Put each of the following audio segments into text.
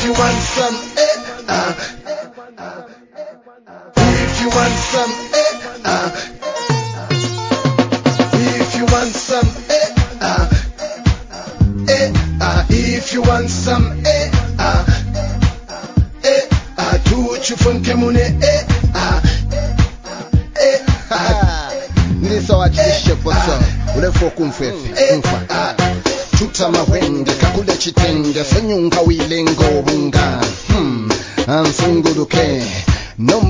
If you want some, eh, uh. If you want some, eh, uh. If you want some, eh, uh. Eh, uh. If you want some, eh, uh. Eh, uh. tuchifunke mune, eh, uh. Eh, uh. ndilisawachilishe posa urefu okumfefe mfa tuta mawenge kakule chitenge fenyunga wilengo bunga hmm. ansunguluke nomba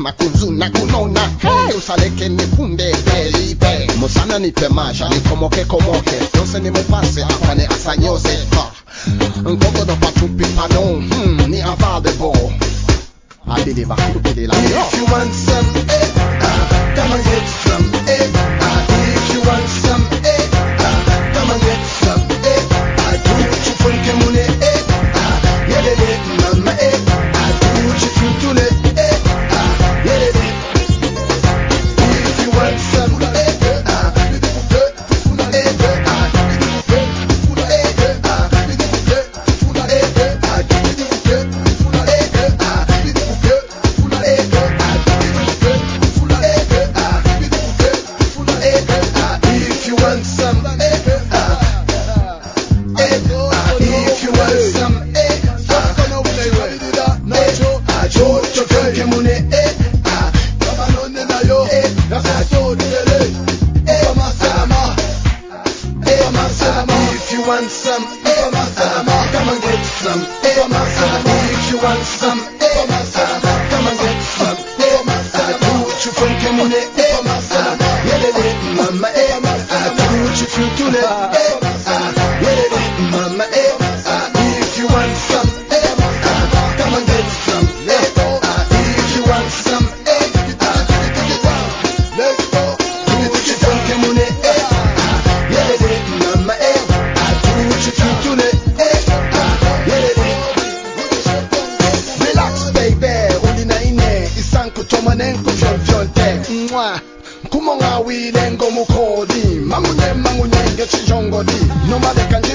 wokupya kuwama kuzuna kunona. Hey, usaleke nifunde beibe musana nipe masha nikomoke komoke. Yose nimupase afane asanyose ha. nkogodo patupi pano hmm, ni available kupilila If you want some, want some, eh, uh, come and get some. Eh, uh, if you want some, ngoma nenkujontyonte mwa kumonga wile ngomukholi mangunye mangunye ngetshintshongoli noma lekanje